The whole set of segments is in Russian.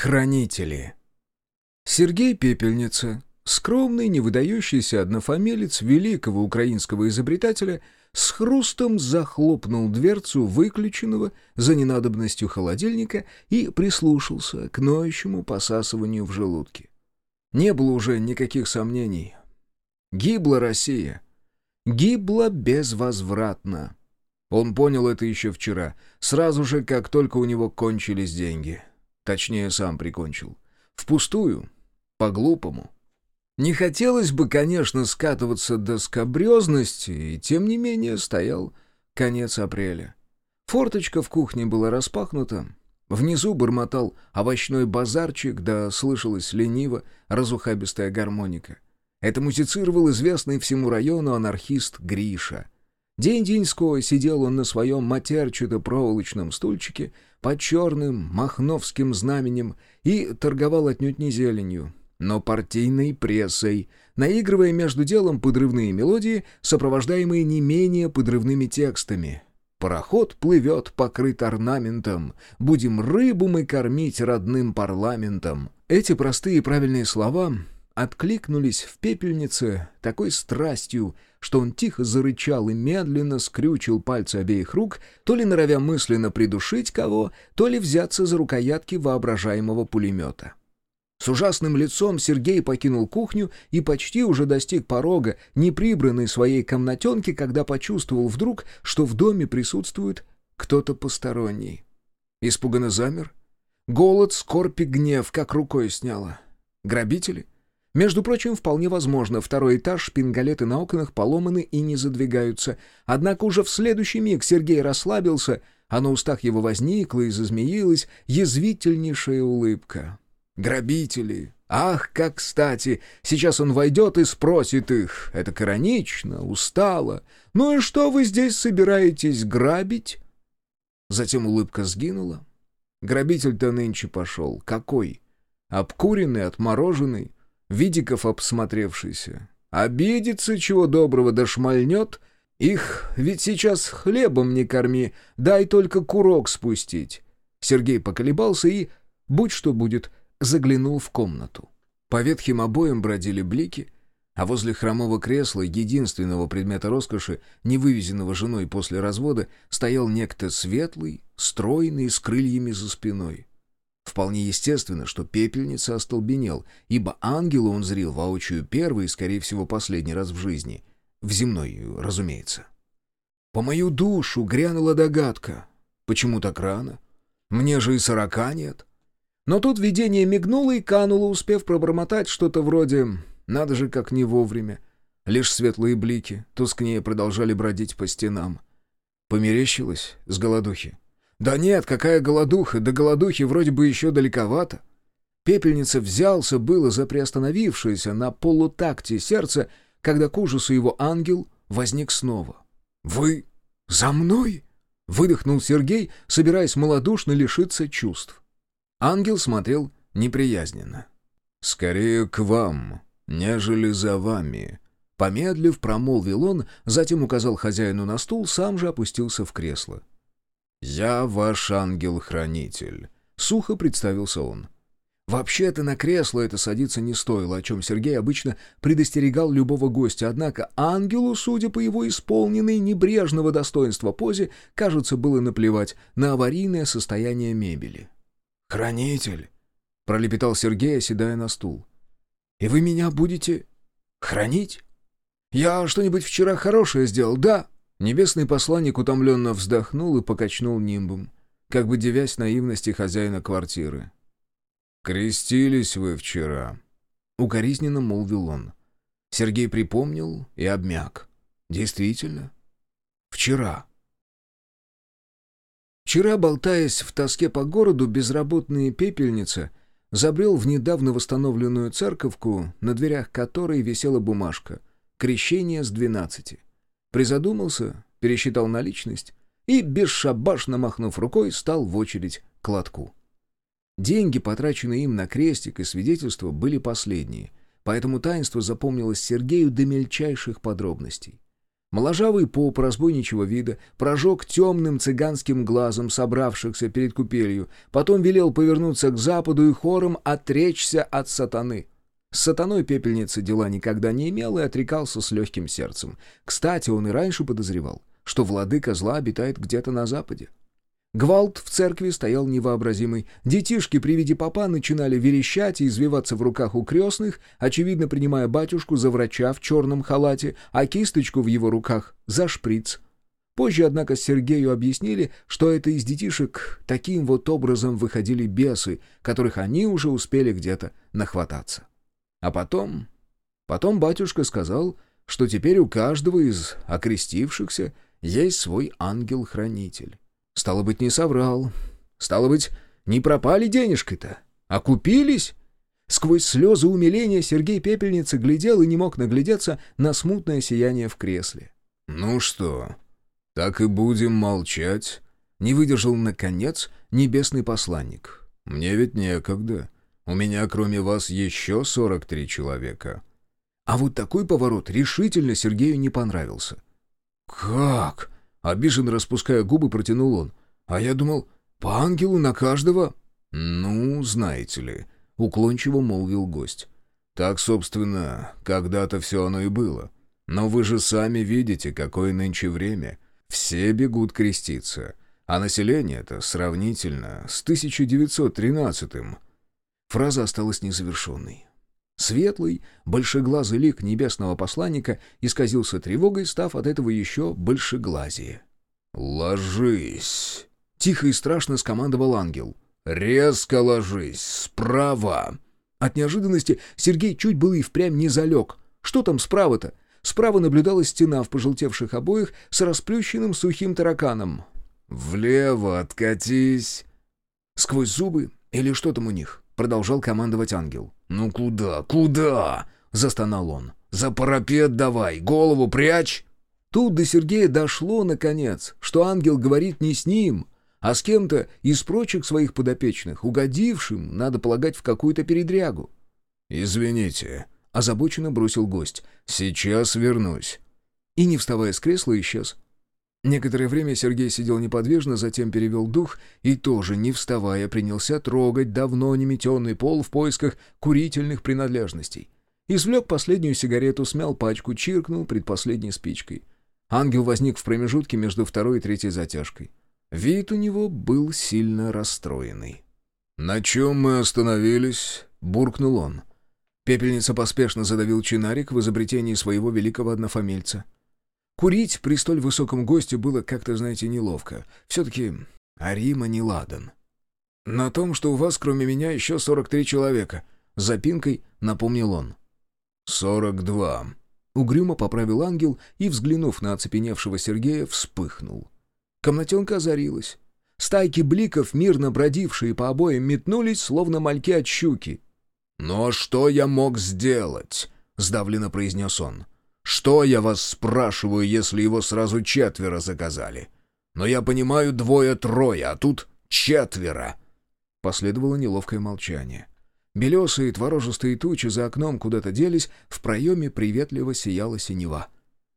Хранители. Сергей Пепельница, скромный, невыдающийся однофамилец великого украинского изобретателя, с хрустом захлопнул дверцу выключенного за ненадобностью холодильника и прислушался к ноющему посасыванию в желудке. Не было уже никаких сомнений. Гибла Россия. Гибла безвозвратно. Он понял это еще вчера, сразу же, как только у него кончились деньги. Точнее, сам прикончил. Впустую. По-глупому. Не хотелось бы, конечно, скатываться до скобрезности, и тем не менее стоял конец апреля. Форточка в кухне была распахнута. Внизу бормотал овощной базарчик, да слышалась лениво разухабистая гармоника. Это музицировал известный всему району анархист Гриша — День-деньской сидел он на своем матерчато-проволочном стульчике под черным махновским знаменем и торговал отнюдь не зеленью, но партийной прессой, наигрывая между делом подрывные мелодии, сопровождаемые не менее подрывными текстами. «Пароход плывет, покрыт орнаментом, будем рыбу мы кормить родным парламентом». Эти простые и правильные слова откликнулись в пепельнице такой страстью, что он тихо зарычал и медленно скрючил пальцы обеих рук, то ли норовя мысленно придушить кого, то ли взяться за рукоятки воображаемого пулемета. С ужасным лицом Сергей покинул кухню и почти уже достиг порога, неприбранной своей комнатенки, когда почувствовал вдруг, что в доме присутствует кто-то посторонний. Испуганно замер. Голод, скорбь и гнев как рукой сняло. Грабители — между прочим, вполне возможно, второй этаж, шпингалеты на окнах поломаны и не задвигаются. Однако уже в следующий миг Сергей расслабился, а на устах его возникла и зазмеилась язвительнейшая улыбка. «Грабители! Ах, как кстати! Сейчас он войдет и спросит их. Это коронично, устало. Ну и что вы здесь собираетесь грабить?» Затем улыбка сгинула. Грабитель-то нынче пошел. Какой? Обкуренный, отмороженный, Видиков обсмотревшийся. Обидится, чего доброго, да шмальнет. Их ведь сейчас хлебом не корми, дай только курок спустить. Сергей поколебался и, будь что будет, заглянул в комнату. По ветхим обоям бродили блики, а возле хромого кресла, единственного предмета роскоши, не вывезенного женой после развода, стоял некто светлый, стройный, с крыльями за спиной. Вполне естественно, что пепельница остолбенел, ибо ангела он зрил воочию первый и, скорее всего, последний раз в жизни. В земной, разумеется. По мою душу грянула догадка. Почему так рано? Мне же и сорока нет. Но тут видение мигнуло и кануло, успев пробормотать что-то вроде «надо же, как не вовремя». Лишь светлые блики тускнее продолжали бродить по стенам. Померещилось с голодухи. «Да нет, какая голодуха, до голодухи вроде бы еще далековато». Пепельница взялся было за приостановившееся на полутакте сердце, когда к ужасу его ангел возник снова. «Вы за мной?» — выдохнул Сергей, собираясь малодушно лишиться чувств. Ангел смотрел неприязненно. «Скорее к вам, нежели за вами», Помедлив, промолвил он, затем указал хозяину на стул, сам же опустился в кресло. «Я ваш ангел-хранитель», — сухо представился он. Вообще-то на кресло это садиться не стоило, о чем Сергей обычно предостерегал любого гостя, однако ангелу, судя по его исполненной небрежного достоинства позе, кажется, было наплевать на аварийное состояние мебели. «Хранитель», — пролепетал Сергей, оседая на стул. «И вы меня будете хранить? Я что-нибудь вчера хорошее сделал, да?» Небесный посланник утомленно вздохнул и покачнул нимбом, как бы девясь наивности хозяина квартиры. «Крестились вы вчера», — укоризненно молвил он. Сергей припомнил и обмяк. «Действительно, вчера». Вчера, болтаясь в тоске по городу, безработная пепельница забрел в недавно восстановленную церковку, на дверях которой висела бумажка «Крещение с двенадцати». Призадумался, пересчитал наличность и, бесшабашно махнув рукой, стал в очередь к лотку. Деньги, потраченные им на крестик и свидетельство, были последние, поэтому таинство запомнилось Сергею до мельчайших подробностей. Моложавый поп разбойничего вида прожег темным цыганским глазом собравшихся перед купелью, потом велел повернуться к западу и хором отречься от сатаны. С сатаной пепельница дела никогда не имел и отрекался с легким сердцем. Кстати, он и раньше подозревал, что владыка зла обитает где-то на западе. Гвалт в церкви стоял невообразимый. Детишки при виде папа начинали верещать и извиваться в руках у крестных, очевидно принимая батюшку за врача в черном халате, а кисточку в его руках за шприц. Позже, однако, Сергею объяснили, что это из детишек таким вот образом выходили бесы, которых они уже успели где-то нахвататься. А потом... Потом батюшка сказал, что теперь у каждого из окрестившихся есть свой ангел-хранитель. Стало быть, не соврал. Стало быть, не пропали денежкой-то, а купились. Сквозь слезы умиления Сергей Пепельница глядел и не мог наглядеться на смутное сияние в кресле. «Ну что, так и будем молчать?» Не выдержал, наконец, небесный посланник. «Мне ведь некогда. У меня, кроме вас, еще сорок три человека». А вот такой поворот решительно Сергею не понравился. «Как?» Обиженно распуская губы, протянул он. «А я думал, по ангелу на каждого?» «Ну, знаете ли», — уклончиво молвил гость. «Так, собственно, когда-то все оно и было. Но вы же сами видите, какое нынче время. Все бегут креститься. А население-то сравнительно с 1913-м». Фраза осталась незавершенной. Светлый, большеглазый лик небесного посланника исказился тревогой, став от этого еще большеглазее. «Ложись!» — тихо и страшно скомандовал ангел. «Резко ложись! Справа!» От неожиданности Сергей чуть было и впрямь не залег. Что там справа-то? Справа наблюдалась стена в пожелтевших обоях с расплющенным сухим тараканом. «Влево откатись!» Сквозь зубы или что там у них? Продолжал командовать ангел. «Ну куда, куда?» — застонал он. «За парапет давай, голову прячь!» Тут до Сергея дошло, наконец, что ангел говорит не с ним, а с кем-то из прочих своих подопечных, угодившим, надо полагать, в какую-то передрягу. «Извините», — озабоченно бросил гость, — «сейчас вернусь». И, не вставая с кресла, исчез. Некоторое время Сергей сидел неподвижно, затем перевел дух и тоже, не вставая, принялся трогать давно не метенный пол в поисках курительных принадлежностей. Извлек последнюю сигарету, смял пачку, чиркнул предпоследней спичкой. Ангел возник в промежутке между второй и третьей затяжкой. Вид у него был сильно расстроенный. «На чем мы остановились?» — буркнул он. Пепельница поспешно задавил чинарик в изобретении своего великого однофамильца — Курить при столь высоком госте было как-то, знаете, неловко. Все-таки Арима не ладан. «На том, что у вас, кроме меня, еще 43 человека», — запинкой напомнил он. «Сорок два», — угрюмо поправил ангел и, взглянув на оцепеневшего Сергея, вспыхнул. Комнатенка озарилась. Стайки бликов, мирно бродившие по обоям, метнулись, словно мальки от щуки. «Ну а что я мог сделать?» — сдавленно произнес он. Что я вас спрашиваю, если его сразу четверо заказали? Но я понимаю, двое-трое, а тут четверо. Последовало неловкое молчание. Белесые творожистые тучи за окном куда-то делись, в проеме приветливо сияла синева.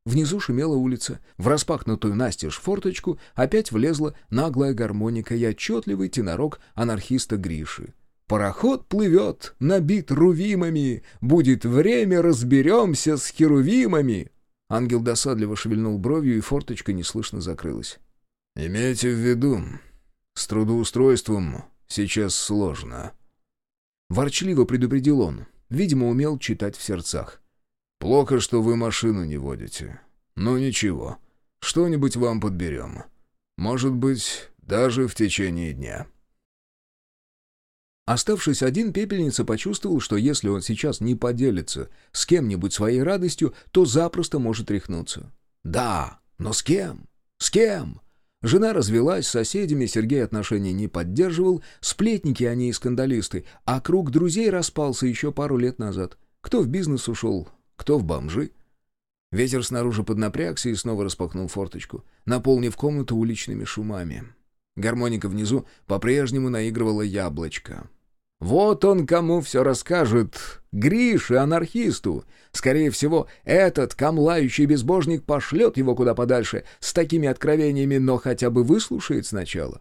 Внизу шумела улица, в распахнутую настежь форточку опять влезла наглая гармоника и отчетливый тенорок анархиста Гриши. Пароход плывет, набит рувимами. Будет время, разберемся с херувимами. Ангел досадливо шевельнул бровью, и форточка неслышно закрылась. «Имейте в виду, с трудоустройством сейчас сложно». Ворчливо предупредил он. Видимо, умел читать в сердцах. «Плохо, что вы машину не водите. Но ничего, что-нибудь вам подберем. Может быть, даже в течение дня». Оставшись один, пепельница почувствовал, что если он сейчас не поделится с кем-нибудь своей радостью, то запросто может рехнуться. Да, но с кем? С кем? Жена развелась, с соседями Сергей отношений не поддерживал, сплетники они и скандалисты, а круг друзей распался еще пару лет назад. Кто в бизнес ушел, кто в бомжи. Ветер снаружи поднапрягся и снова распахнул форточку, наполнив комнату уличными шумами. Гармоника внизу по-прежнему наигрывала яблочко. Вот он кому все расскажет. Грише, анархисту. Скорее всего, этот камлающий безбожник пошлет его куда подальше с такими откровениями, но хотя бы выслушает сначала.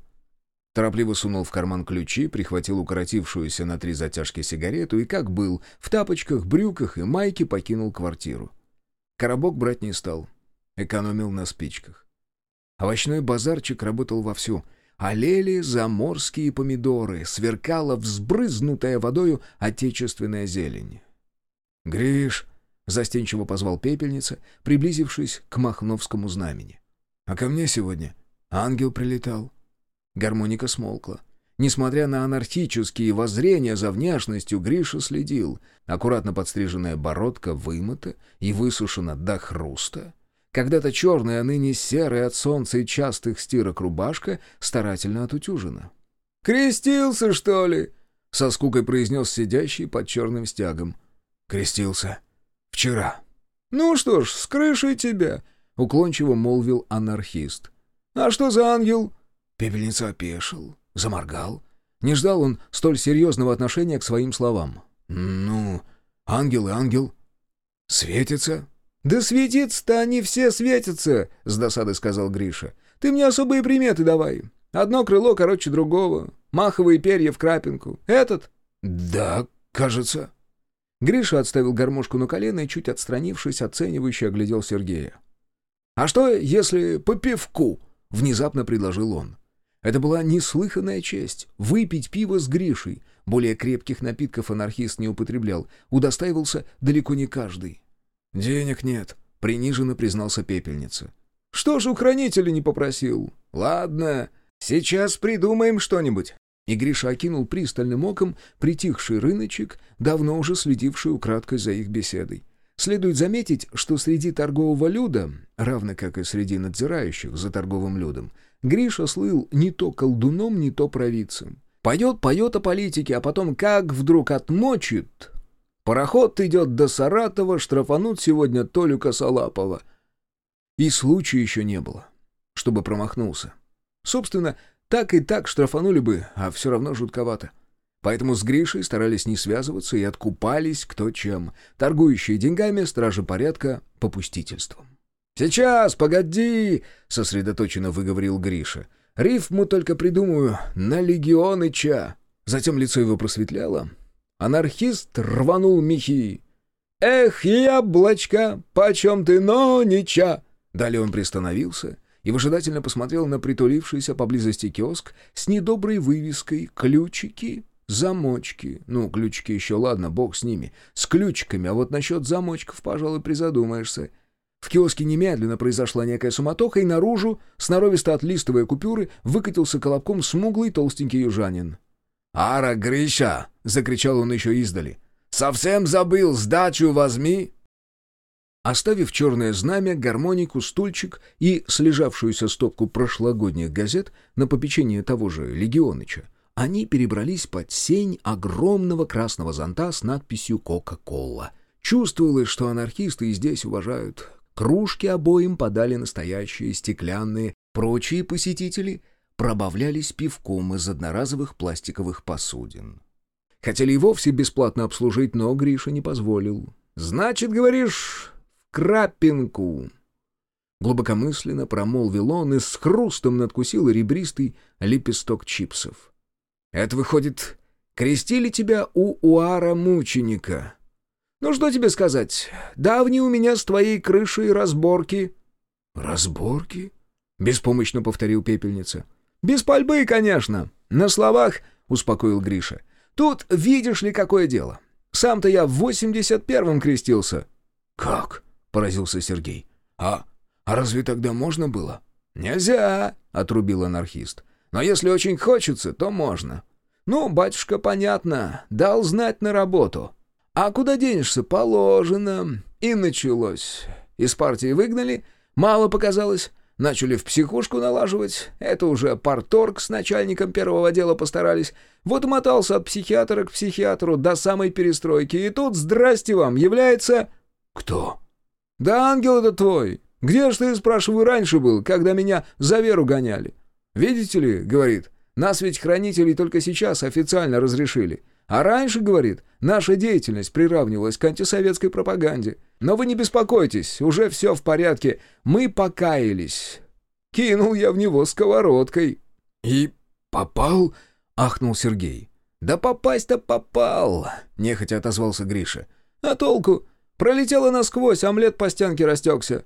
Торопливо сунул в карман ключи, прихватил укоротившуюся на три затяжки сигарету и, как был, в тапочках, брюках и майке покинул квартиру. Коробок брать не стал. Экономил на спичках. Овощной базарчик работал вовсю. Олели заморские помидоры, сверкала взбрызнутая водою отечественная зелень. «Гриш!» — застенчиво позвал пепельница, приблизившись к Махновскому знамени. «А ко мне сегодня ангел прилетал». Гармоника смолкла. Несмотря на анархические воззрения за внешностью, Гриша следил. Аккуратно подстриженная бородка вымыта и высушена до хруста. Когда-то черная, а ныне серая от солнца и частых стирок рубашка старательно отутюжена. «Крестился, что ли?» — со скукой произнес сидящий под черным стягом. «Крестился. Вчера». «Ну что ж, с крышей тебя», — уклончиво молвил анархист. «А что за ангел?» Пепельница опешил, заморгал. Не ждал он столь серьезного отношения к своим словам. «Ну, ангел и ангел. Светится?» «Да светиться-то они все светятся», — с досадой сказал Гриша. «Ты мне особые приметы давай. Одно крыло короче другого. Маховые перья в крапинку. Этот?» «Да, кажется». Гриша отставил гармошку на колено и, чуть отстранившись, оценивающе оглядел Сергея. «А что, если по пивку?» — внезапно предложил он. Это была неслыханная честь — выпить пиво с Гришей. Более крепких напитков анархист не употреблял, удостаивался далеко не каждый. «Денег нет», — приниженно признался пепельница. «Что ж у хранителя не попросил? Ладно, сейчас придумаем что-нибудь». И Гриша окинул пристальным оком притихший рыночек, давно уже следивший украдкой за их беседой. Следует заметить, что среди торгового люда, равно как и среди надзирающих за торговым людом, Гриша слыл не то колдуном, не то провидцем. Поет, поет о политике, а потом как вдруг отмочит. Пароход идет до Саратова, штрафанут сегодня Толю Косолапова. И случая еще не было, чтобы промахнулся. Собственно, так и так штрафанули бы, а все равно жутковато. Поэтому с Гришей старались не связываться и откупались кто чем, торгующие деньгами, стражи порядка, попустительством. «Сейчас, погоди!» — сосредоточенно выговорил Гриша. «Рифму только придумаю на легионыча!» Затем лицо его просветляло. Анархист рванул мехи. «Эх, яблочко, почем ты, но нича!» Далее он приостановился и выжидательно посмотрел на притулившийся поблизости киоск с недоброй вывеской «Ключики, замочки». Ну, ключики еще ладно, бог с ними. С ключиками, а вот насчет замочков, пожалуй, призадумаешься. В киоске немедленно произошла некая суматоха, и наружу, сноровисто отлистывая купюры, выкатился колобком смуглый толстенький южанин. «Ара, Гриша!» — закричал он еще издали. «Совсем забыл, сдачу возьми!» Оставив черное знамя, гармонику, стульчик и слежавшуюся стопку прошлогодних газет на попечение того же Легионыча, они перебрались под сень огромного красного зонта с надписью «Кока-кола». Чувствовалось, что анархисты и здесь уважают Кружки обоим подали настоящие стеклянные, прочие посетители пробавлялись пивком из одноразовых пластиковых посудин. Хотели и вовсе бесплатно обслужить, но Гриша не позволил. «Значит, говоришь, в крапинку!» Глубокомысленно промолвил он и с хрустом надкусил ребристый лепесток чипсов. «Это, выходит, крестили тебя у Уара-мученика?» Ну что тебе сказать? Давние у меня с твоей крышей разборки». «Разборки?» — беспомощно повторил пепельница. «Без пальбы, конечно. На словах», — успокоил Гриша. «Тут видишь ли, какое дело. Сам-то я в восемьдесят первом крестился». «Как?» — поразился Сергей. «А, а разве тогда можно было?» «Нельзя», — отрубил анархист. «Но если очень хочется, то можно. Ну, батюшка, понятно, дал знать на работу». А куда денешься? Положено. И началось. Из партии выгнали, мало показалось. Начали в психушку налаживать. Это уже парторг с начальником первого отдела постарались. Вот мотался от психиатра к психиатру до самой перестройки. И тут, здрасте вам, является... Кто? Да ангел это твой. Где ж ты, спрашиваю, раньше был, когда меня за веру гоняли? Видите ли, говорит, нас ведь хранителей только сейчас официально разрешили. А раньше, говорит, наша деятельность приравнивалась к антисоветской пропаганде. Но вы не беспокойтесь, уже все в порядке. Мы покаялись. Кинул я в него сковородкой». «И попал?» — ахнул Сергей. «Да попасть-то попал!» — нехотя отозвался Гриша. «А толку? Пролетело насквозь, омлет по стенке растекся».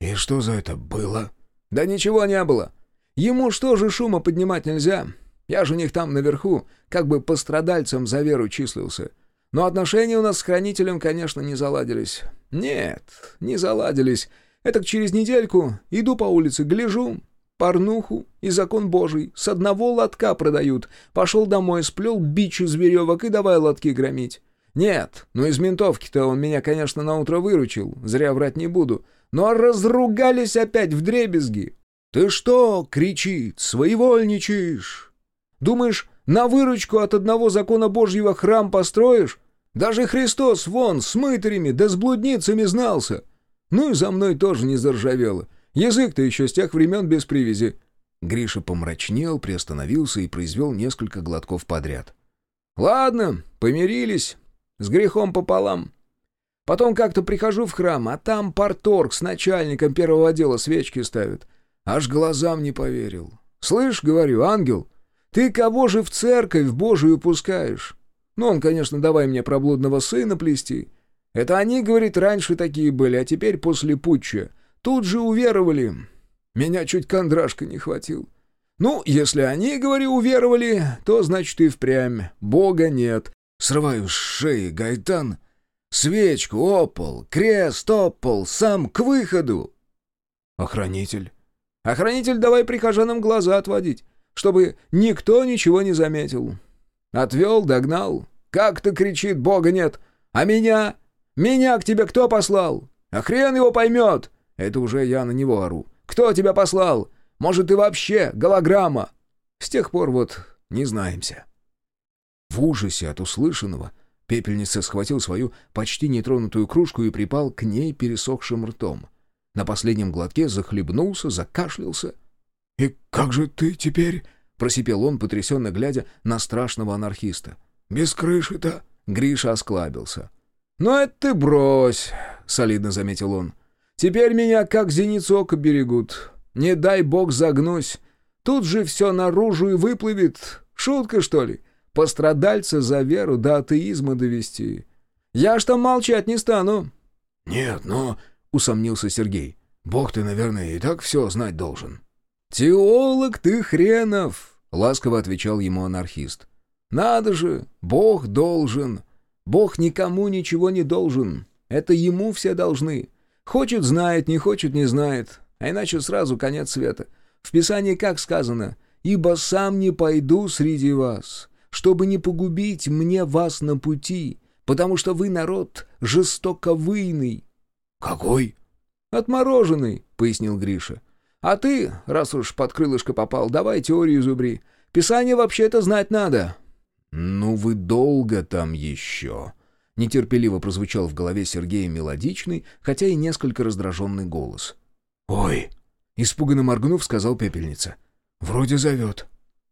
«И что за это было?» «Да ничего не было. Ему что же шума поднимать нельзя? Я же у них там наверху, как бы пострадальцем за веру числился. Но отношения у нас с хранителем, конечно, не заладились. Нет, не заладились. Это через недельку иду по улице, гляжу, порнуху и закон божий с одного лотка продают. Пошел домой, сплел бич из веревок и давай лотки громить. Нет, ну из ментовки-то он меня, конечно, на утро выручил, зря врать не буду. Но разругались опять в дребезги. «Ты что?» — кричит. «Своевольничаешь!» Думаешь, на выручку от одного закона Божьего храм построишь? Даже Христос вон с мытарями да с блудницами знался. Ну и за мной тоже не заржавело. Язык-то еще с тех времен без привязи». Гриша помрачнел, приостановился и произвел несколько глотков подряд. «Ладно, помирились. С грехом пополам. Потом как-то прихожу в храм, а там парторг с начальником первого отдела свечки ставит. Аж глазам не поверил. «Слышь, — говорю, — ангел, ты кого же в церковь Божию пускаешь? Ну, он, конечно, давай мне проблудного сына плести. Это они, говорит, раньше такие были, а теперь после путча. Тут же уверовали. Меня чуть кондрашка не хватил. Ну, если они, говорю, уверовали, то, значит, и впрямь. Бога нет. Срываю с шеи гайтан. Свечку, опол, крест, опол, сам к выходу. Охранитель. Охранитель давай прихожанам глаза отводить чтобы никто ничего не заметил. Отвел, догнал. Как-то кричит, Бога нет. А меня? Меня к тебе кто послал? А хрен его поймет. Это уже я на него ору. Кто тебя послал? Может, ты вообще голограмма? С тех пор вот не знаемся. В ужасе от услышанного пепельница схватил свою почти нетронутую кружку и припал к ней пересохшим ртом. На последнем глотке захлебнулся, закашлялся — «И как же ты теперь?» — просипел он, потрясенно глядя на страшного анархиста. «Без крыши-то?» — Гриша осклабился. «Ну это ты брось!» — солидно заметил он. «Теперь меня как зеницу ока берегут. Не дай бог загнусь. Тут же все наружу и выплывет. Шутка, что ли? Пострадальца за веру до атеизма довести. Я ж там молчать не стану». «Нет, но...» — усомнился Сергей. «Бог ты, наверное, и так все знать должен». «Теолог ты хренов!» — ласково отвечал ему анархист. «Надо же, Бог должен. Бог никому ничего не должен. Это ему все должны. Хочет — знает, не хочет — не знает. А иначе сразу конец света. В Писании как сказано? «Ибо сам не пойду среди вас, чтобы не погубить мне вас на пути, потому что вы народ жестоковыйный». «Какой?» «Отмороженный», — пояснил Гриша. А ты, раз уж под крылышко попал, давай теорию зубри. Писание вообще-то знать надо». «Ну вы долго там еще?» Нетерпеливо прозвучал в голове Сергея мелодичный, хотя и несколько раздраженный голос. «Ой!» — испуганно моргнув, сказал пепельница. «Вроде зовет».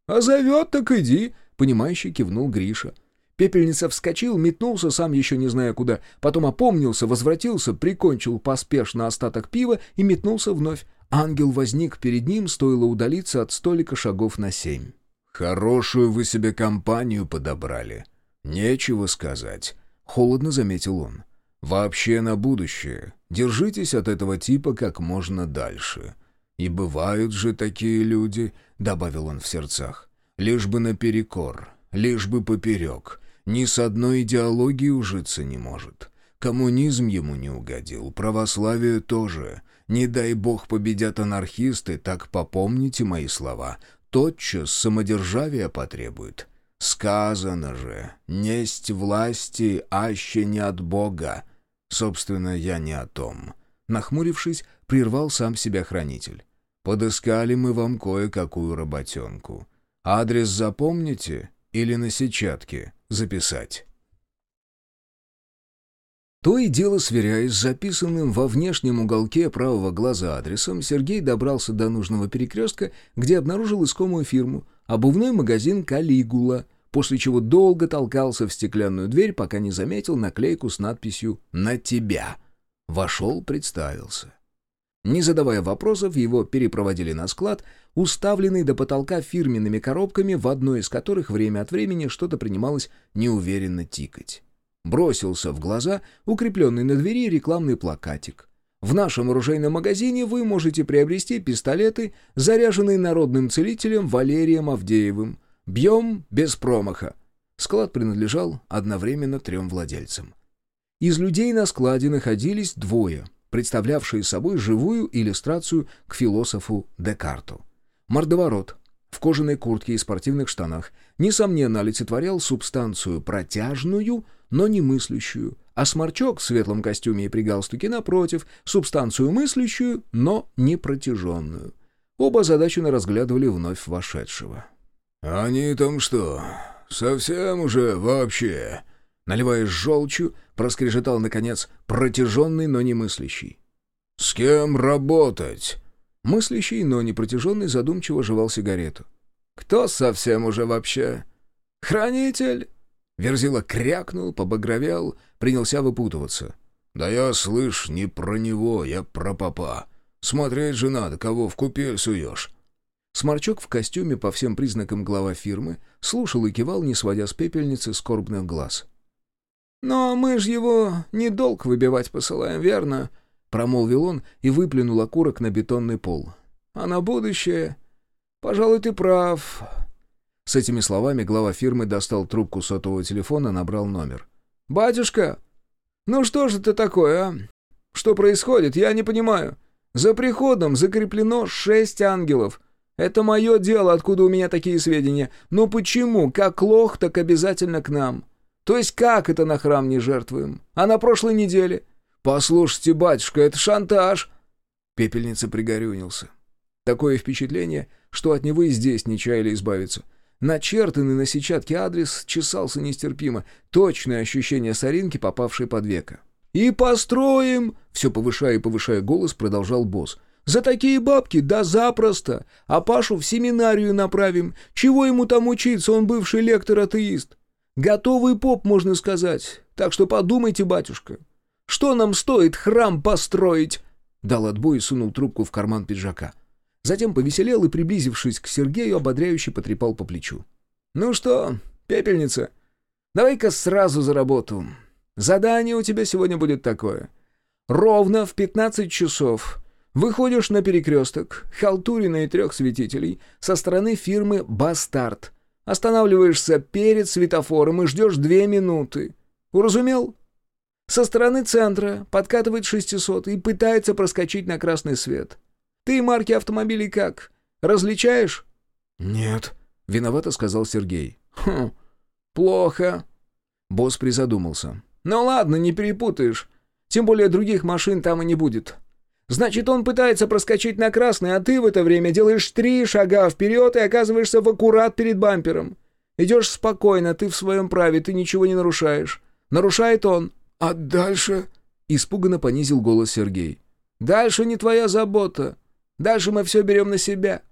«А зовет, так иди!» — понимающе кивнул Гриша. Пепельница вскочил, метнулся, сам еще не зная куда, потом опомнился, возвратился, прикончил поспешно остаток пива и метнулся вновь, Ангел возник перед ним, стоило удалиться от столика шагов на семь. «Хорошую вы себе компанию подобрали. Нечего сказать», — холодно заметил он. «Вообще на будущее. Держитесь от этого типа как можно дальше. И бывают же такие люди», — добавил он в сердцах, — «лишь бы наперекор, лишь бы поперек. Ни с одной идеологией ужиться не может. Коммунизм ему не угодил, православие тоже. Не дай бог победят анархисты, так попомните мои слова. Тотчас самодержавие потребует. Сказано же, несть власти, аще не от Бога. Собственно, я не о том. Нахмурившись, прервал сам себя хранитель. Подыскали мы вам кое-какую работенку. Адрес запомните или на сетчатке записать? То и дело сверяясь с записанным во внешнем уголке правого глаза адресом, Сергей добрался до нужного перекрестка, где обнаружил искомую фирму, обувной магазин «Калигула», после чего долго толкался в стеклянную дверь, пока не заметил наклейку с надписью «На тебя». Вошел, представился. Не задавая вопросов, его перепроводили на склад, уставленный до потолка фирменными коробками, в одной из которых время от времени что-то принималось неуверенно тикать. Бросился в глаза укрепленный на двери рекламный плакатик. В нашем оружейном магазине вы можете приобрести пистолеты, заряженные народным целителем Валерием Авдеевым. Бьем без промаха. Склад принадлежал одновременно трем владельцам. Из людей на складе находились двое, представлявшие собой живую иллюстрацию к философу Декарту. Мордоворот в кожаной куртке и спортивных штанах, несомненно, олицетворял субстанцию протяжную, но не мыслящую, а сморчок в светлом костюме и при галстуке, напротив, субстанцию мыслящую, но не протяженную. Оба озадаченно разглядывали вновь вошедшего. «Они там что, совсем уже вообще?» Наливаясь желчью, проскрежетал, наконец, протяженный, но не мыслящий. «С кем работать?» Мыслящий, но не протяженный, задумчиво жевал сигарету. «Кто совсем уже вообще? Хранитель?» Верзила крякнул, побагровел, принялся выпутываться. «Да я, слышь, не про него, я про папа. Смотреть же надо, кого в купель суешь». Сморчок в костюме, по всем признакам глава фирмы, слушал и кивал, не сводя с пепельницы скорбных глаз. «Но мы ж его не долг выбивать посылаем, верно?» Промолвил он и выплюнул окурок на бетонный пол. «А на будущее? Пожалуй, ты прав». С этими словами глава фирмы достал трубку сотового телефона, набрал номер. «Батюшка, ну что же это такое, а? Что происходит, я не понимаю. За приходом закреплено шесть ангелов. Это мое дело, откуда у меня такие сведения. Но почему, как лох, так обязательно к нам? То есть как это на храм не жертвуем? А на прошлой неделе? «Послушайте, батюшка, это шантаж!» Пепельница пригорюнился. Такое впечатление, что от него и здесь не чаяли избавиться. Начертанный на сетчатке адрес чесался нестерпимо. Точное ощущение соринки, попавшей под века. «И построим!» — все повышая и повышая голос, продолжал босс. «За такие бабки? Да запросто! А Пашу в семинарию направим. Чего ему там учиться, он бывший лектор-атеист? Готовый поп, можно сказать. Так что подумайте, батюшка. Что нам стоит храм построить?» Дал отбой и сунул трубку в карман пиджака. Затем повеселел и, приблизившись к Сергею, ободряюще потрепал по плечу. «Ну что, пепельница, давай-ка сразу за работу. Задание у тебя сегодня будет такое. Ровно в 15 часов выходишь на перекресток Халтурина и трех святителей со стороны фирмы «Бастард». Останавливаешься перед светофором и ждешь две минуты. Уразумел?» Со стороны центра подкатывает 600 и пытается проскочить на красный свет. Ты марки автомобилей как? Различаешь?» «Нет», — виновато сказал Сергей. «Хм, плохо». Босс призадумался. «Ну ладно, не перепутаешь. Тем более других машин там и не будет. Значит, он пытается проскочить на красный, а ты в это время делаешь три шага вперед и оказываешься в аккурат перед бампером. Идешь спокойно, ты в своем праве, ты ничего не нарушаешь. Нарушает он. «А дальше?» — испуганно понизил голос Сергей. «Дальше не твоя забота. Дальше мы все берем на себя».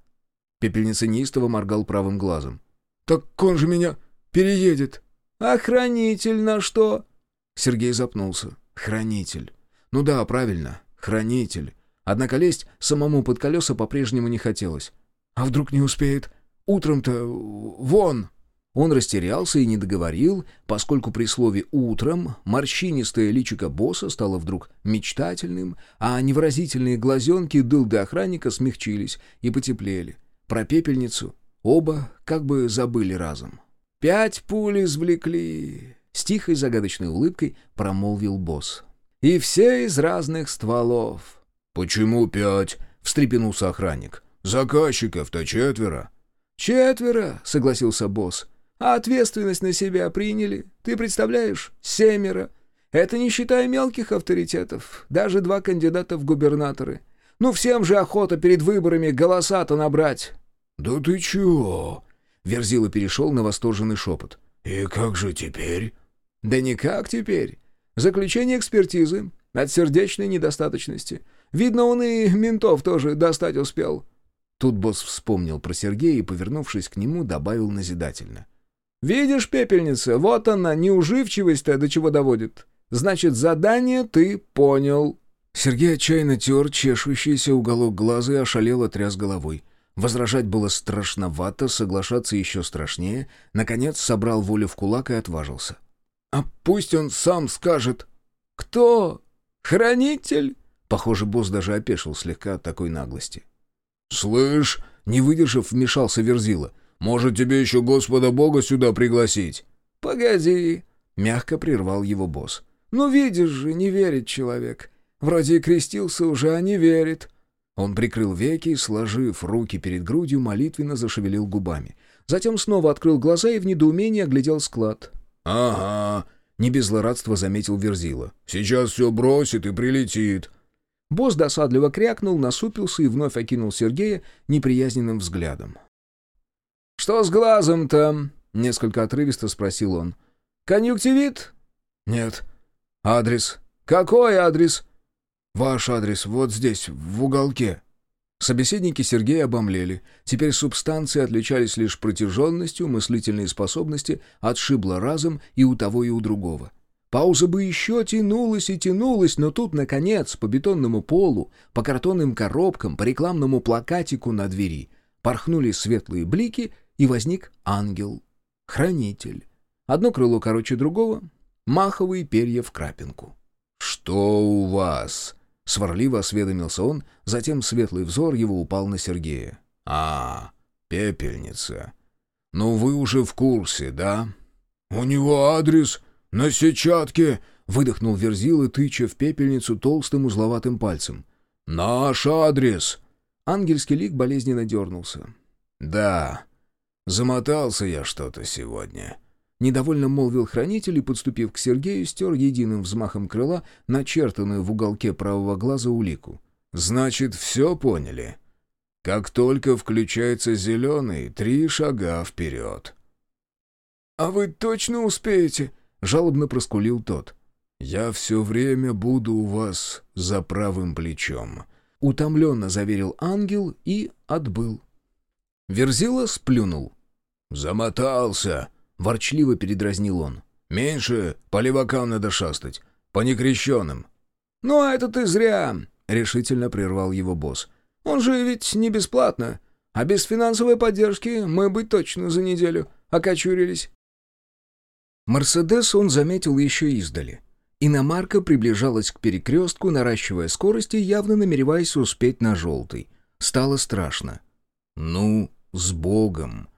Пепельница неистово моргал правым глазом. «Так он же меня переедет». «Охранитель на что?» Сергей запнулся. «Хранитель. Ну да, правильно. Хранитель. Однако лезть самому под колеса по-прежнему не хотелось. А вдруг не успеет? Утром-то вон!» Он растерялся и не договорил, поскольку при слове «утром» морщинистое личико босса стало вдруг мечтательным, а невыразительные глазенки дылды охранника смягчились и потеплели. Про пепельницу оба как бы забыли разом. «Пять пуль извлекли!» — с тихой загадочной улыбкой промолвил босс. «И все из разных стволов». «Почему пять?» — встрепенулся охранник. «Заказчиков-то четверо». «Четверо», — согласился босс. А ответственность на себя приняли. Ты представляешь? Семеро. Это не считая мелких авторитетов. Даже два кандидата в губернаторы. Ну всем же охота перед выборами голоса-то набрать. «Да ты чего?» Верзила перешел на восторженный шепот. «И как же теперь?» «Да никак теперь. Заключение экспертизы от сердечной недостаточности. Видно, он и ментов тоже достать успел». Тут босс вспомнил про Сергея и, повернувшись к нему, добавил назидательно. Видишь, пепельница, вот она, неуживчивость-то до чего доводит. Значит, задание ты понял». Сергей отчаянно тер чешущийся уголок глаза и ошалело тряс головой. Возражать было страшновато, соглашаться еще страшнее. Наконец собрал волю в кулак и отважился. «А пусть он сам скажет». «Кто? Хранитель?» Похоже, босс даже опешил слегка от такой наглости. «Слышь!» — не выдержав, вмешался Верзила. «Может, тебе еще Господа Бога сюда пригласить?» «Погоди!» — мягко прервал его босс. «Ну, видишь же, не верит человек. Вроде и крестился уже, а не верит». Он прикрыл веки и, сложив руки перед грудью, молитвенно зашевелил губами. Затем снова открыл глаза и в недоумении оглядел склад. «Ага», — не без злорадства заметил Верзила. «Сейчас все бросит и прилетит». Босс досадливо крякнул, насупился и вновь окинул Сергея неприязненным взглядом. «Что с глазом-то?» — несколько отрывисто спросил он. «Конъюнктивит?» «Нет». «Адрес?» «Какой адрес?» «Ваш адрес вот здесь, в уголке». Собеседники Сергея обомлели. Теперь субстанции отличались лишь протяженностью, мыслительные способности отшибло разом и у того, и у другого. Пауза бы еще тянулась и тянулась, но тут, наконец, по бетонному полу, по картонным коробкам, по рекламному плакатику на двери порхнули светлые блики, и возник ангел, хранитель. Одно крыло короче другого, маховые перья в крапинку. «Что у вас?» — сварливо осведомился он, затем светлый взор его упал на Сергея. «А, пепельница. Ну вы уже в курсе, да?» «У него адрес на сетчатке!» — выдохнул Верзил и тыча в пепельницу толстым узловатым пальцем. «Наш адрес!» Ангельский лик болезненно дернулся. «Да, замотался я что-то сегодня». Недовольно молвил хранитель и, подступив к Сергею, стер единым взмахом крыла начертанную в уголке правого глаза улику. «Значит, все поняли? Как только включается зеленый, три шага вперед». «А вы точно успеете?» — жалобно проскулил тот. «Я все время буду у вас за правым плечом», — утомленно заверил ангел и отбыл. Верзила сплюнул. «Замотался!» Ворчливо передразнил он. «Меньше по левакам надо шастать, по некрещенным». «Ну, а это ты зря», — решительно прервал его босс. «Он же ведь не бесплатно, а без финансовой поддержки мы бы точно за неделю окочурились». Мерседес он заметил еще издали. Иномарка приближалась к перекрестку, наращивая скорость и явно намереваясь успеть на желтый. Стало страшно. «Ну, с Богом!»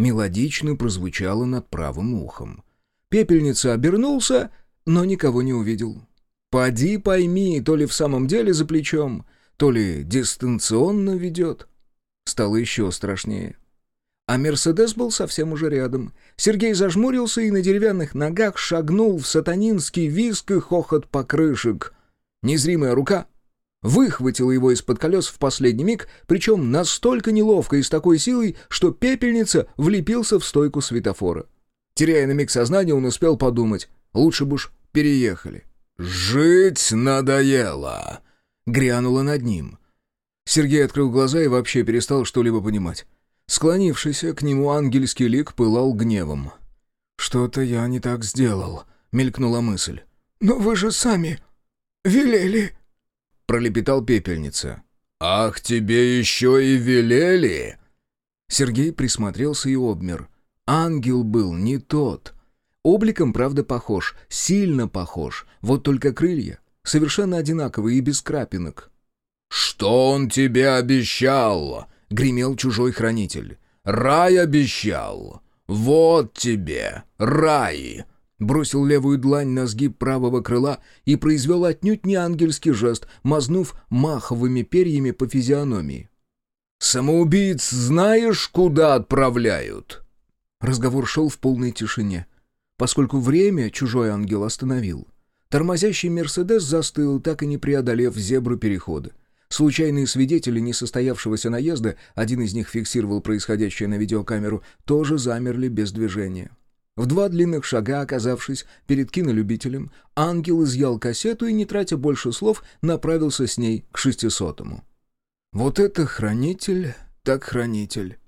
Мелодично прозвучало над правым ухом. Пепельница обернулся, но никого не увидел. «Поди пойми, то ли в самом деле за плечом, то ли дистанционно ведет». Стало еще страшнее. А «Мерседес» был совсем уже рядом. Сергей зажмурился и на деревянных ногах шагнул в сатанинский виск и хохот покрышек. Незримая рука выхватила его из-под колес в последний миг, причем настолько неловко и с такой силой, что пепельница влепился в стойку светофора. Теряя на миг сознание, он успел подумать, лучше бы уж переехали. «Жить надоело!» — грянуло над ним. Сергей открыл глаза и вообще перестал что-либо понимать. Склонившийся к нему ангельский лик пылал гневом. «Что-то я не так сделал», — мелькнула мысль. «Но вы же сами велели...» пролепетал пепельница. «Ах, тебе еще и велели!» Сергей присмотрелся и обмер. Ангел был не тот. Обликом, правда, похож, сильно похож. Вот только крылья совершенно одинаковые и без крапинок. «Что он тебе обещал?» — гремел чужой хранитель. «Рай обещал! Вот тебе, рай!» Бросил левую длань на сгиб правого крыла и произвел отнюдь не ангельский жест, мазнув маховыми перьями по физиономии. «Самоубийц знаешь, куда отправляют?» Разговор шел в полной тишине, поскольку время чужой ангел остановил. Тормозящий «Мерседес» застыл, так и не преодолев зебру перехода. Случайные свидетели несостоявшегося наезда, один из них фиксировал происходящее на видеокамеру, тоже замерли без движения. В два длинных шага, оказавшись перед кинолюбителем, ангел изъял кассету и, не тратя больше слов, направился с ней к шестисотому. «Вот это хранитель, так хранитель!»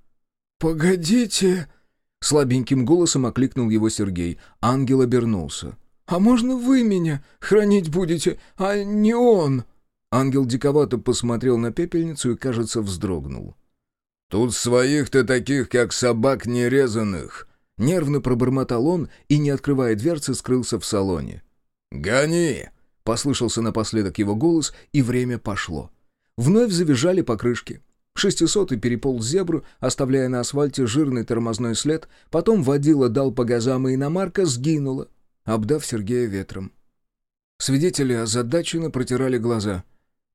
«Погодите!» Слабеньким голосом окликнул его Сергей. Ангел обернулся. «А можно вы меня хранить будете, а не он?» Ангел диковато посмотрел на пепельницу и, кажется, вздрогнул. «Тут своих-то таких, как собак нерезанных!» Нервно пробормотал он и, не открывая дверцы, скрылся в салоне. «Гони!» — послышался напоследок его голос, и время пошло. Вновь завизжали покрышки. Шестисотый переполз зебру, оставляя на асфальте жирный тормозной след, потом водила дал по газам, и иномарка сгинула, обдав Сергея ветром. Свидетели озадаченно протирали глаза.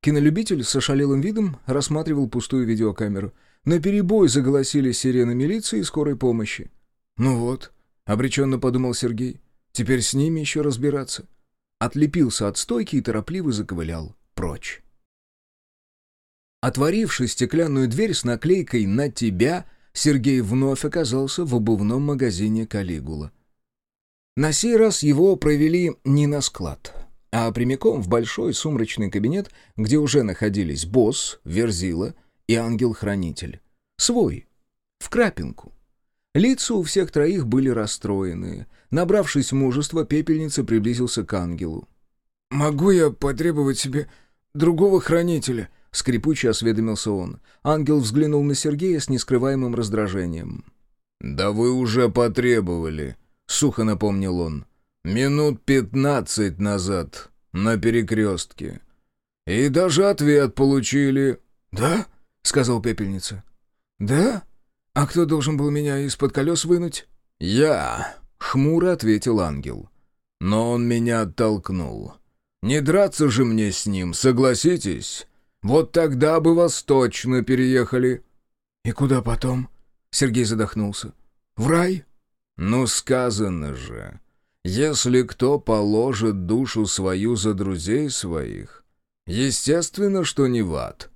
Кинолюбитель с ошалелым видом рассматривал пустую видеокамеру. На перебой заголосили сирены милиции и скорой помощи. «Ну вот», — обреченно подумал Сергей, — «теперь с ними еще разбираться». Отлепился от стойки и торопливо заковылял прочь. Отворивший стеклянную дверь с наклейкой «На тебя», Сергей вновь оказался в обувном магазине «Калигула». На сей раз его провели не на склад, а прямиком в большой сумрачный кабинет, где уже находились босс, Верзила и ангел-хранитель. Свой, в крапинку. Лица у всех троих были расстроенные. Набравшись мужества, пепельница приблизился к ангелу. «Могу я потребовать себе другого хранителя?» — скрипуче осведомился он. Ангел взглянул на Сергея с нескрываемым раздражением. «Да вы уже потребовали», — сухо напомнил он. «Минут пятнадцать назад, на перекрестке. И даже ответ получили». «Да?» — сказал пепельница. «Да? А кто должен был меня из-под колес вынуть?» «Я», — хмуро ответил ангел. «Но он меня оттолкнул. Не драться же мне с ним, согласитесь? Вот тогда бы вас точно переехали». «И куда потом?» Сергей задохнулся. «В рай?» «Ну, сказано же, если кто положит душу свою за друзей своих, естественно, что не в ад».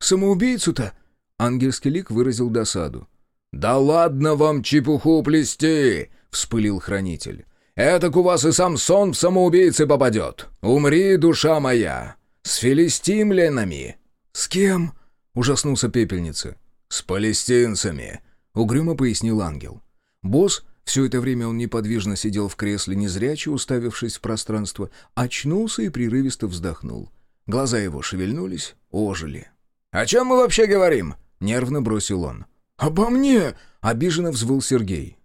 «Самоубийцу-то?» Ангельский лик выразил досаду. «Да ладно вам чепуху плести!» — вспылил хранитель. «Этак у вас и сам сон в самоубийцы попадет. Умри, душа моя! С филистимлянами!» «С кем?» — ужаснулся пепельница. «С палестинцами», — угрюмо пояснил ангел. Босс, все это время он неподвижно сидел в кресле, незряче уставившись в пространство, очнулся и прерывисто вздохнул. Глаза его шевельнулись, ожили. «О чем мы вообще говорим?» — нервно бросил он. «Обо мне!» — обиженно взвыл Сергей.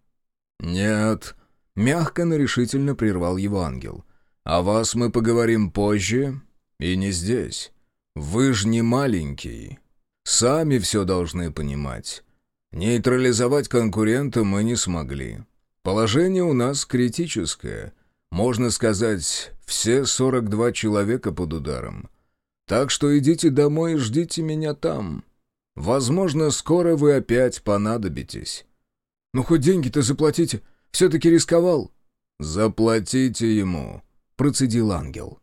«Нет», — мягко, но решительно прервал его ангел. «О вас мы поговорим позже и не здесь. Вы ж не маленький. Сами все должны понимать. Нейтрализовать конкурента мы не смогли. Положение у нас критическое. Можно сказать, все 42 человека под ударом. Так что идите домой и ждите меня там». Возможно, скоро вы опять понадобитесь. Ну, хоть деньги-то заплатите. Все-таки рисковал. Заплатите ему, процедил ангел.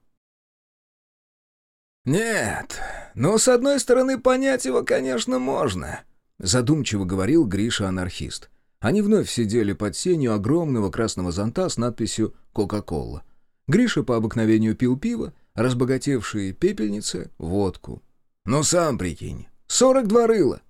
Нет, но с одной стороны понять его, конечно, можно. Задумчиво говорил Гриша-анархист. Они вновь сидели под сенью огромного красного зонта с надписью «Кока-кола». Гриша по обыкновению пил пиво, разбогатевшие пепельницы — водку. Ну, сам прикинь, Сорок два рыла.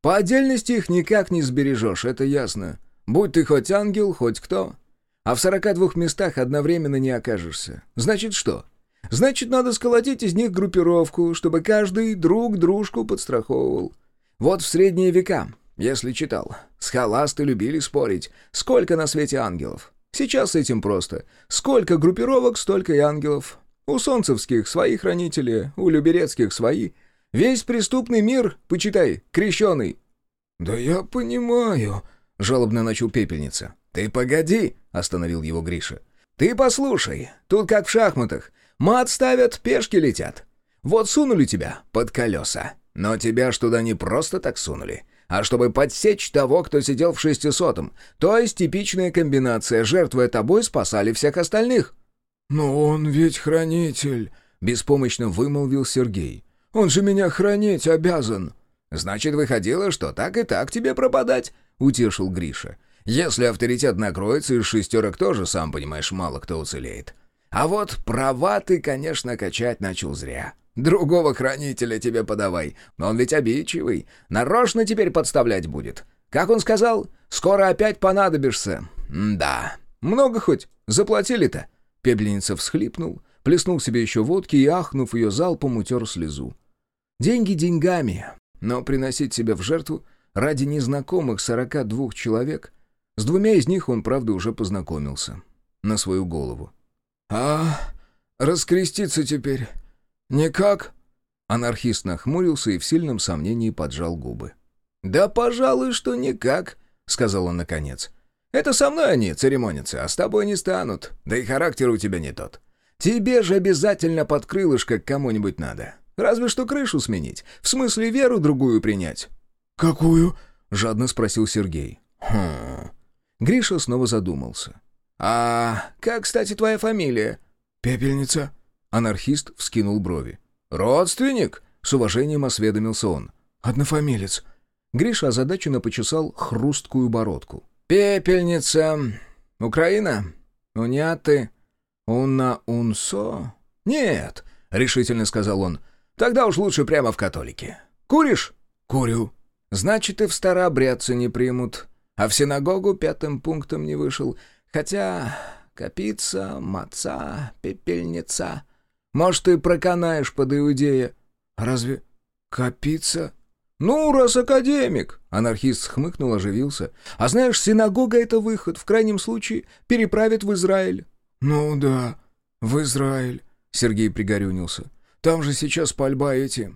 По отдельности их никак не сбережешь, это ясно. Будь ты хоть ангел, хоть кто. А в сорока двух местах одновременно не окажешься. Значит что? Значит, надо сколотить из них группировку, чтобы каждый друг дружку подстраховывал. Вот в средние века, если читал, схоласты любили спорить, сколько на свете ангелов. Сейчас с этим просто. Сколько группировок, столько и ангелов. У солнцевских свои хранители, у люберецких свои — Весь преступный мир, почитай, крещеный». «Да я понимаю», — жалобно начал пепельница. «Ты погоди», — остановил его Гриша. «Ты послушай, тут как в шахматах. Мат ставят, пешки летят. Вот сунули тебя под колеса. Но тебя ж туда не просто так сунули, а чтобы подсечь того, кто сидел в шестисотом. То есть типичная комбинация, жертвуя тобой, спасали всех остальных». «Но он ведь хранитель», — беспомощно вымолвил Сергей. Он же меня хранить обязан». «Значит, выходило, что так и так тебе пропадать», — утешил Гриша. «Если авторитет накроется, из шестерок тоже, сам понимаешь, мало кто уцелеет. А вот права ты, конечно, качать начал зря. Другого хранителя тебе подавай, он ведь обидчивый, нарочно теперь подставлять будет. Как он сказал, скоро опять понадобишься. да. Много хоть? Заплатили-то?» Пепельница всхлипнул, плеснул себе еще водки и, ахнув ее залпом, утер слезу. «Деньги деньгами, но приносить себя в жертву ради незнакомых сорока двух человек...» С двумя из них он, правда, уже познакомился. На свою голову. «А раскреститься теперь никак?» Анархист нахмурился и в сильном сомнении поджал губы. «Да, пожалуй, что никак», — сказал он наконец. «Это со мной они церемонятся, а с тобой не станут. Да и характер у тебя не тот. Тебе же обязательно под крылышко кому-нибудь надо. Разве что крышу сменить. В смысле, веру другую принять». «Какую?» — жадно спросил Сергей. «Хм...» Гриша снова задумался. «А как, кстати, твоя фамилия?» «Пепельница». Анархист вскинул брови. «Родственник?» — с уважением осведомился он. «Однофамилец». Гриша озадаченно почесал хрусткую бородку. «Пепельница. Украина? Уняты? Уна унсо?» «Нет», — решительно сказал он. «Тогда уж лучше прямо в католике. Куришь?» «Курю». «Значит, и в старообрядцы не примут. А в синагогу пятым пунктом не вышел. Хотя капица, маца, пепельница...» Может, ты проканаешь под Иудея?» «Разве капица?» «Ну, раз академик!» — анархист хмыкнул, оживился. «А знаешь, синагога — это выход, в крайнем случае переправят в Израиль». «Ну да, в Израиль», — Сергей пригорюнился. «Там же сейчас пальба эти...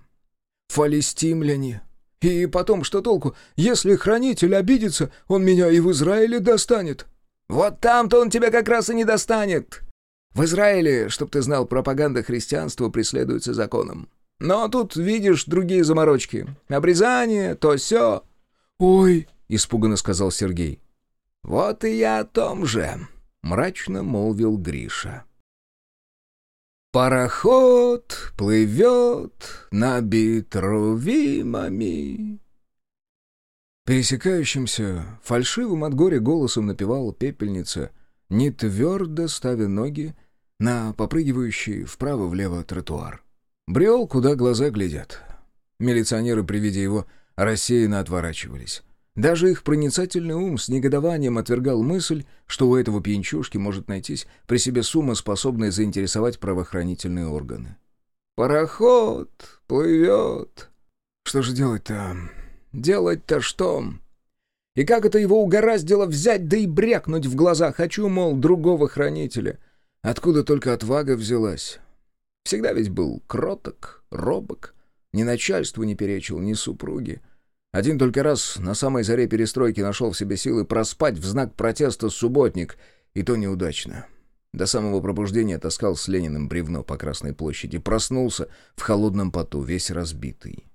фалестимляне. И потом, что толку? Если хранитель обидится, он меня и в Израиле достанет». «Вот там-то он тебя как раз и не достанет!» В Израиле, чтоб ты знал, пропаганда христианства преследуется законом. Но тут, видишь, другие заморочки. Обрезание, то все. «Ой!» — испуганно сказал Сергей. «Вот и я о том же», — мрачно молвил Гриша. Пароход плывет набит рувимами. Пересекающимся, фальшивым от горя голосом напевала пепельница, не твердо ставя ноги на попрыгивающий вправо-влево тротуар. Брел, куда глаза глядят. Милиционеры при виде его рассеянно отворачивались. Даже их проницательный ум с негодованием отвергал мысль, что у этого пьянчушки может найтись при себе сумма, способная заинтересовать правоохранительные органы. «Пароход плывет!» Что же делать-то? Делать-то что? И как это его угораздило взять да и брякнуть в глаза? Хочу, мол, другого хранителя — Откуда только отвага взялась? Всегда ведь был кроток, робок, ни начальству не перечил, ни супруге. Один только раз на самой заре перестройки нашел в себе силы проспать в знак протеста субботник, и то неудачно. До самого пробуждения таскал с Лениным бревно по Красной площади, проснулся в холодном поту, весь разбитый.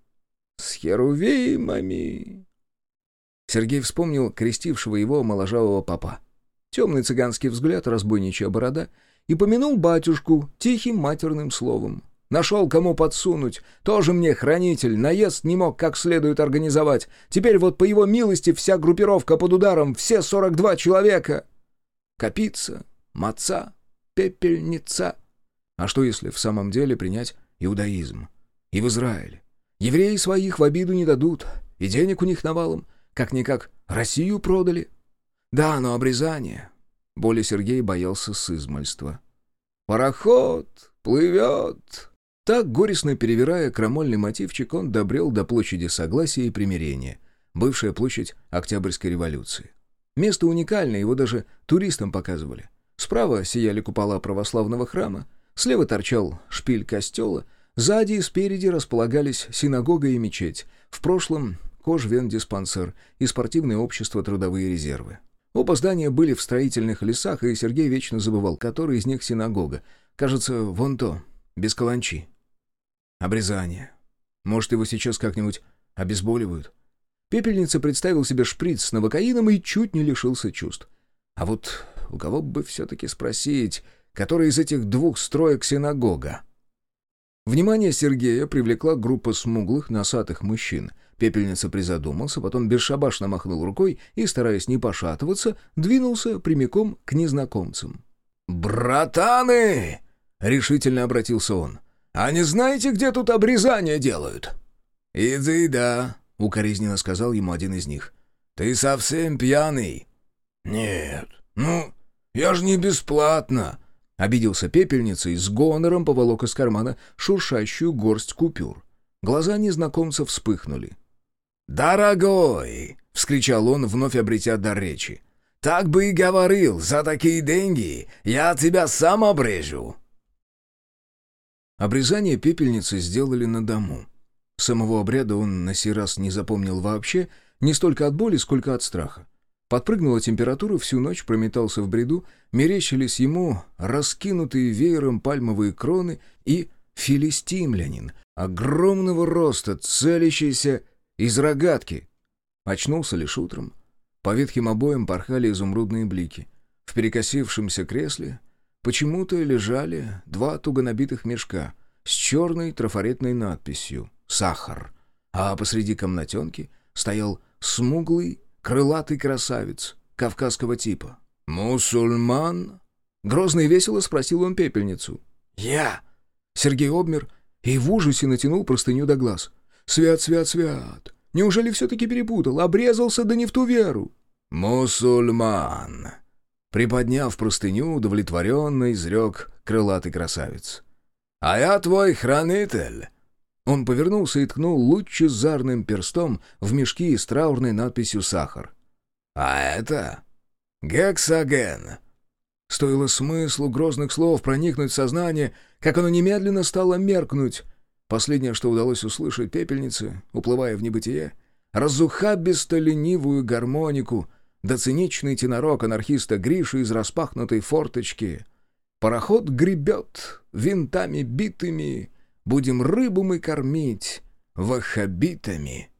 «С херувимами!» Сергей вспомнил крестившего его моложавого папа. Темный цыганский взгляд, разбойничья борода — и помянул батюшку тихим матерным словом. Нашел, кому подсунуть. Тоже мне хранитель. Наезд не мог как следует организовать. Теперь вот по его милости вся группировка под ударом. Все 42 человека. Капица, маца, пепельница. А что если в самом деле принять иудаизм? И в Израиле. Евреи своих в обиду не дадут. И денег у них навалом. Как-никак Россию продали. Да, но обрезание. Боли Сергей боялся сызмальства. «Пароход плывет!» Так, горестно перевирая крамольный мотивчик, он добрел до площади Согласия и Примирения, бывшая площадь Октябрьской революции. Место уникальное, его даже туристам показывали. Справа сияли купола православного храма, слева торчал шпиль костела, сзади и спереди располагались синагога и мечеть, в прошлом кожвендиспансер и спортивное общество «Трудовые резервы». Оба здания были в строительных лесах, и Сергей вечно забывал, который из них синагога. Кажется, вон то, без каланчи. Обрезание. Может, его сейчас как-нибудь обезболивают? Пепельница представил себе шприц с новокаином и чуть не лишился чувств. А вот у кого бы все-таки спросить, который из этих двух строек синагога? Внимание Сергея привлекла группа смуглых, носатых мужчин — Пепельница призадумался, потом бесшабашно махнул рукой и, стараясь не пошатываться, двинулся прямиком к незнакомцам. «Братаны!» — решительно обратился он. «А не знаете, где тут обрезание делают?» «Иди, да», — укоризненно сказал ему один из них. Ты совсем пьяный?» «Нет, ну, я же не бесплатно!» Обиделся пепельница и с гонором поволок из кармана шуршащую горсть купюр. Глаза незнакомца вспыхнули. «Дорогой!» — вскричал он, вновь обретя дар речи. «Так бы и говорил, за такие деньги я тебя сам обрежу!» Обрезание пепельницы сделали на дому. Самого обряда он на сей раз не запомнил вообще, не столько от боли, сколько от страха. Подпрыгнула температура, всю ночь прометался в бреду, мерещились ему раскинутые веером пальмовые кроны и филистимлянин, огромного роста, целящийся из рогатки. Очнулся лишь утром. По ветхим обоям порхали изумрудные блики. В перекосившемся кресле почему-то лежали два туго набитых мешка с черной трафаретной надписью «Сахар», а посреди комнатенки стоял смуглый крылатый красавец кавказского типа. «Мусульман?» Грозно и весело спросил он пепельницу. «Я!» Сергей обмер и в ужасе натянул простыню до глаз. «Свят, свят, свят! Неужели все-таки перепутал? Обрезался, да не в ту веру!» «Мусульман!» Приподняв простыню, удовлетворенно изрек крылатый красавец. «А я твой хранитель!» Он повернулся и ткнул лучезарным перстом в мешки с траурной надписью «Сахар». «А это гексоген». Стоило смыслу грозных слов проникнуть в сознание, как оно немедленно стало меркнуть. Последнее, что удалось услышать пепельнице, уплывая в небытие, разухабисто ленивую гармонику, да циничный тенорок анархиста Гриши из распахнутой форточки. Пароход гребет винтами битыми, Будем рыбу мы кормить ваххабитами».